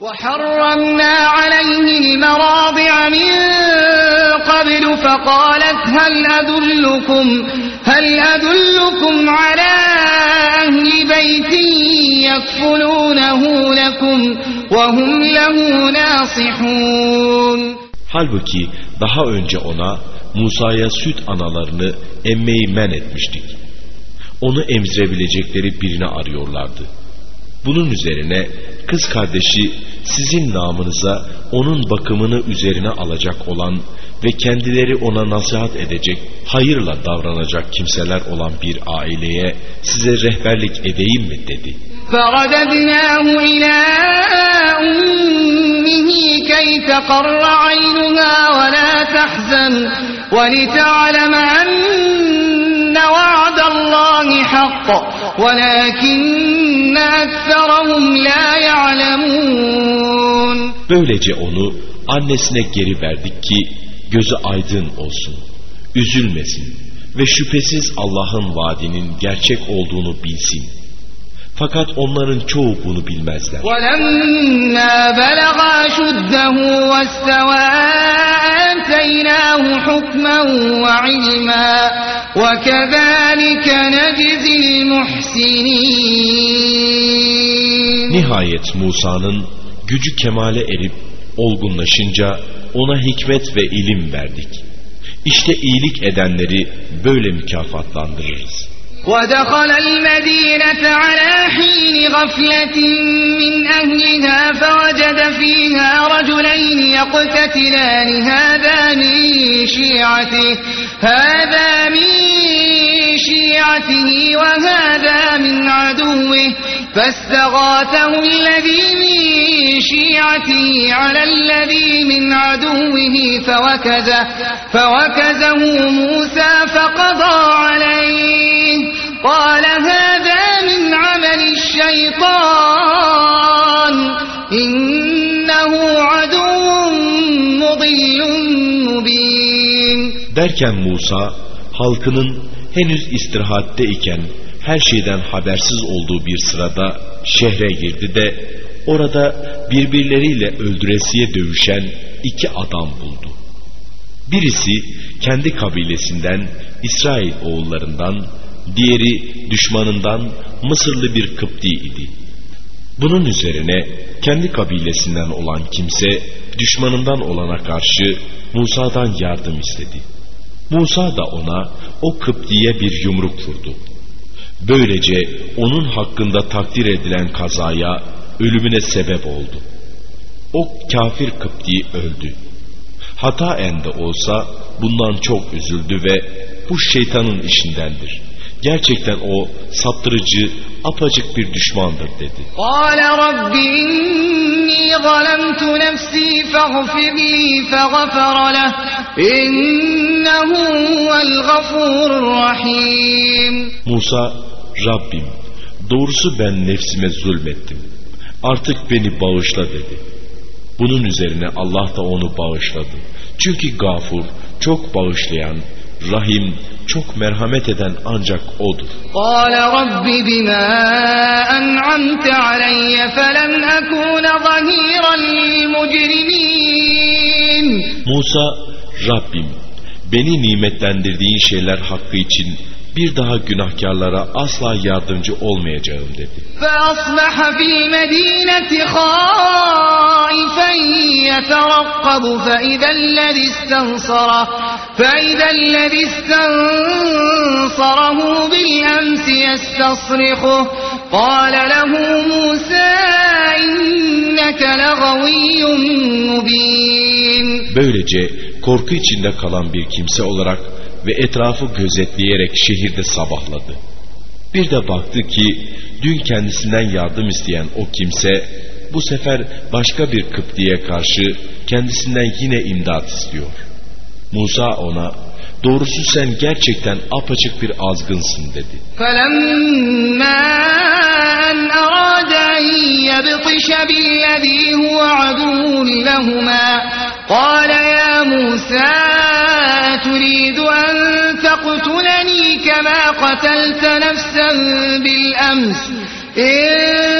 وحرمنا عليه المراضع من قبل فقالت هل أدلكم هل أدلكم على أهل بيت يكفلونه لكم وهم له ناصحون Halbuki daha önce ona Musa'ya süt analarını emmeyi men etmiştik. Onu emzirebilecekleri birini arıyorlardı. Bunun üzerine kız kardeşi sizin namınıza onun bakımını üzerine alacak olan ve kendileri ona nasihat edecek, hayırla davranacak kimseler olan bir aileye size rehberlik edeyim mi dedi. فرددناه إلى أمه كي تقر عينها ولا تحزن ولتعلم أن وعد الله حق ولكن أكثرهم لا يعلمون Böylece onu annesine geri verdik ki gözü aydın olsun, üzülmesin ve şüphesiz Allah'ın vaadinin gerçek olduğunu bilsin. Fakat onların çoğu bunu bilmezler. ولما بلغ أشده واستوى آتيناه حكما وعلما وكذلك نجزي المحسنين Nihayet Musa'nın gücü kemale erip olgunlaşınca ona hikmet ve ilim verdik. İşte iyilik edenleri böyle mükafatlandırırız. ودخل المدينة على حين غفلة من أهلها فوجد فيها رجلين يقتتلان هذا من شيعته هذا من شيعته وهذا من عدوه فاستغاثه الذي من شيعته على الذي من عدوه فوكزه فوكزه موسى فقضى عليه. قال هذا من عمل الشيطان إنه عدو مضل مبين. Derken Musa halkının henüz istirahatte iken her şeyden habersiz olduğu bir sırada şehre girdi de orada birbirleriyle öldüresiye dövüşen iki adam buldu. Birisi kendi kabilesinden İsrail oğullarından, diğeri düşmanından Mısırlı bir Kıpti idi. Bunun üzerine kendi kabilesinden olan kimse düşmanından olana karşı Musa'dan yardım istedi. Musa da ona o Kıpti'ye bir yumruk vurdu. Böylece onun hakkında takdir edilen kazaya ölümüne sebep oldu. O kafir Kıpti öldü. Hataen de olsa bundan çok üzüldü ve bu şeytanın işindendir. Gerçekten o saptırıcı, apacık bir düşmandır dedi. Musa, Rabbim, doğrusu ben nefsime zulmettim. Artık beni bağışla dedi. Bunun üzerine Allah da onu bağışladı. Çünkü gafur, çok bağışlayan, rahim, çok merhamet eden ancak O'dur. قال رب بما أنعمت علي فلن أكون ظهيرا للمجرمين Musa, Rabbim beni nimetlendirdiğin şeyler hakkı için bir daha günahkarlara asla yardımcı olmayacağım dedi. فأصبح في المدينة خائفا يترقب فإذا الذي استنصره فإذا الذي استنصره بالأمس يستصرخه قال له موسى إنك لغوي مبين Böylece korku içinde kalan bir kimse olarak ve etrafı gözetleyerek şehirde sabahladı. Bir de baktı ki dün kendisinden yardım isteyen o kimse bu sefer başka bir Kıpti'ye karşı kendisinden yine imdat istiyor. Musa ona doğrusu sen gerçekten apaçık bir azgınsın dedi. فلما أن أراد أن يبطش بالذي هو عدو لهما قال يا موسى تريد أن تقتلني كما قتلت نفسا بالأمس إن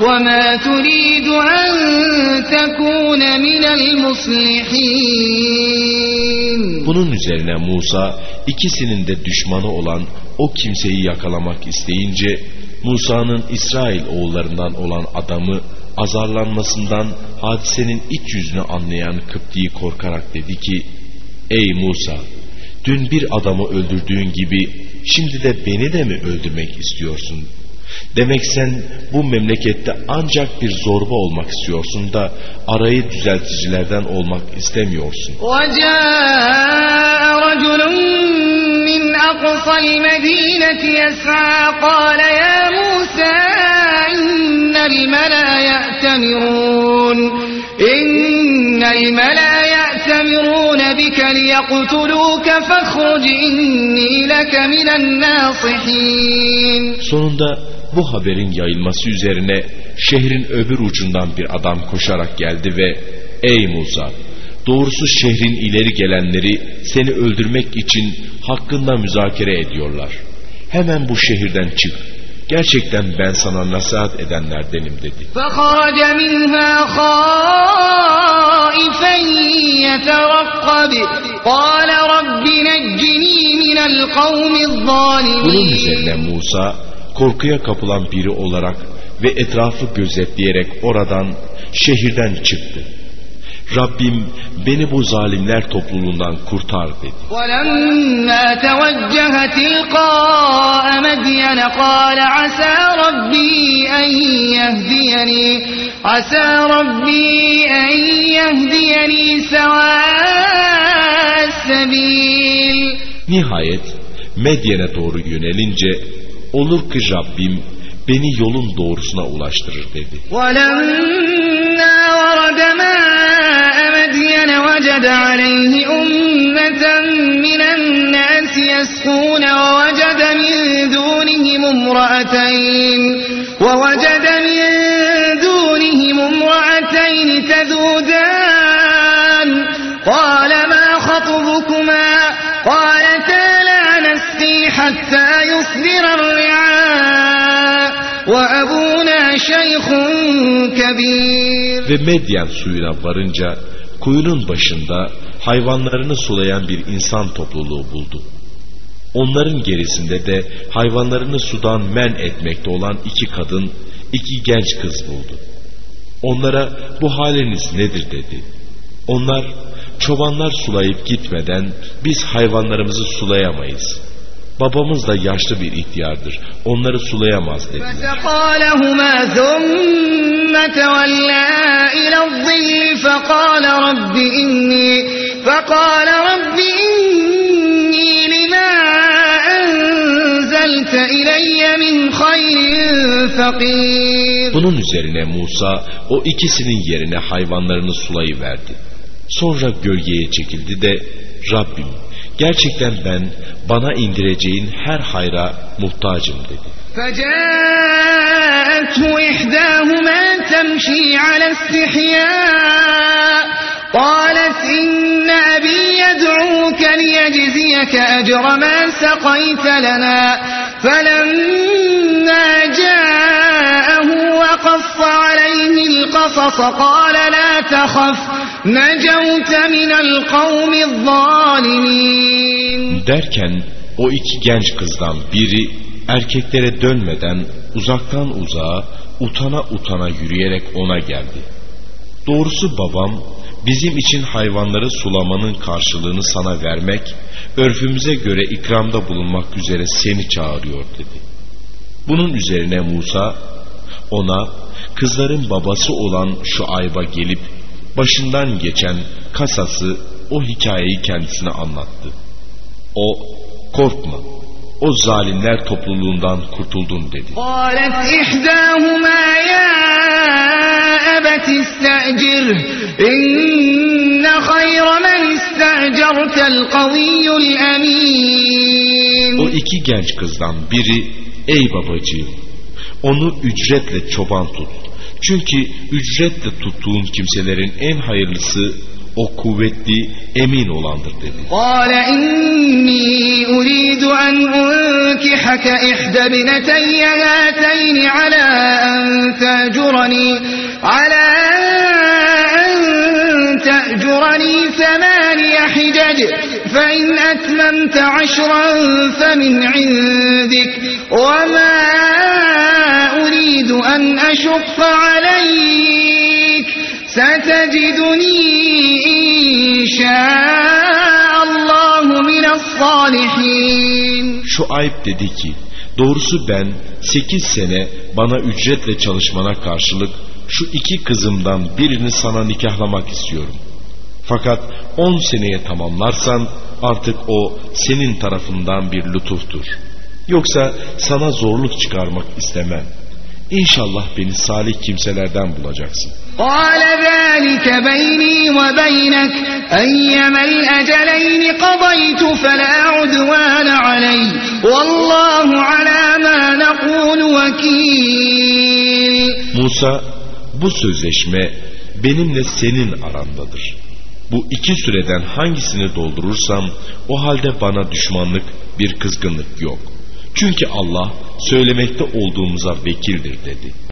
وما تريد أن تكون من المصلحين Bunun üzerine Musa ikisinin de düşmanı olan o kimseyi yakalamak isteyince Musa'nın İsrail oğullarından olan adamı azarlanmasından hadisenin iç yüzünü anlayan Kıpti'yi korkarak dedi ki Ey Musa dün bir adamı öldürdüğün gibi şimdi de beni de mi öldürmek istiyorsun? Demek sen bu memlekette ancak bir zorba olmak istiyorsun da arayı düzelticilerden olmak istemiyorsun. وجاء رجل من أقصى المدينة يسعى قال يا موسى إن الملأ يأتمرون إن الملأ يأتمرون بك ليقتلوك فاخرج إني لك من الناصحين Sonunda bu haberin yayılması üzerine şehrin öbür ucundan bir adam koşarak geldi ve ''Ey Musa, doğrusu şehrin ileri gelenleri seni öldürmek için hakkında müzakere ediyorlar. Hemen bu şehirden çık.'' gerçekten ben sana nasihat edenlerdenim dedi. Bunun üzerine Musa korkuya kapılan biri olarak ve etrafı gözetleyerek oradan şehirden çıktı. Rabbim beni bu zalimler topluluğundan kurtar dedi. ولما توجه تلقاء مدين قال عسى ربي أن يهديني عسى ربي أن يهديني سواء السبيل Nihayet Medyen'e doğru yönelince olur ki Rabbim beni yolun doğrusuna ulaştırır dedi. ولما ورد ماء مدين وجد عليه أمة من الناس يسقون ووجد من دونهم امرأتين ووجد حتى يصدر الرعاء وأبونا شيخ كبير Ve Medyen suyuna varınca kuyunun başında hayvanlarını sulayan bir insan topluluğu buldu. Onların gerisinde de hayvanlarını sudan men etmekte olan iki kadın, iki genç kız buldu. Onlara bu haliniz nedir dedi. Onlar çobanlar sulayıp gitmeden biz hayvanlarımızı sulayamayız. Babamız da yaşlı bir ihtiyardır. Onları sulayamaz dedi. Bunun üzerine Musa o ikisinin yerine hayvanlarını sulayıverdi. Sonra gölgeye çekildi de Rabbim gerçekten ben bana indireceğin her hayra muhtacım dedi. فجاءته إحداهما تمشي على استحياء قالت إن أبي يدعوك ليجزيك أجر ما سقيت لنا فلما جاءه وقص عليه القصص قال لا تخف Derken o iki genç kızdan biri erkeklere dönmeden uzaktan uzağa utana utana yürüyerek ona geldi. Doğrusu babam bizim için hayvanları sulamanın karşılığını sana vermek, örfümüze göre ikramda bulunmak üzere seni çağırıyor dedi. Bunun üzerine Musa ona kızların babası olan şu ayba gelip başından geçen kasası o hikayeyi kendisine anlattı. O korkma o zalimler topluluğundan kurtuldun dedi. قالت إحداهما يا أبت استأجره إن خير من استأجرت القوي O الأمين iki genç kızdan biri ey babacığım onu ücretle çoban tut. Çünkü ücretle tuttuğun kimselerin en hayırlısı o kuvvetli emin olandır dedi. قال إني أريد أن أنكحك لك إحدى ابنتي هاتين على أن تأجرني على أن تأجرني ثماني حجج فإن أتممت عشرا فمن عندك وما أريد أن أشق عليك ستجدني إن شاء الله من الصالحين Şuayb dedi ki doğrusu ben 8 sene bana ücretle çalışmana karşılık şu iki kızımdan birini sana nikahlamak istiyorum. Fakat 10 seneye tamamlarsan artık o senin tarafından bir lütuftur. Yoksa sana zorluk çıkarmak istemem. İnşallah beni salih kimselerden bulacaksın. قال ذلك بيني وبينك أيما الأجلين قضيت فلا عدوان علي والله على ما نقول وكيل Musa bu sözleşme benimle senin arandadır. Bu iki süreden hangisini doldurursam o halde bana düşmanlık bir kızgınlık yok. Çünkü Allah söylemekte olduğumuza vekildir dedi.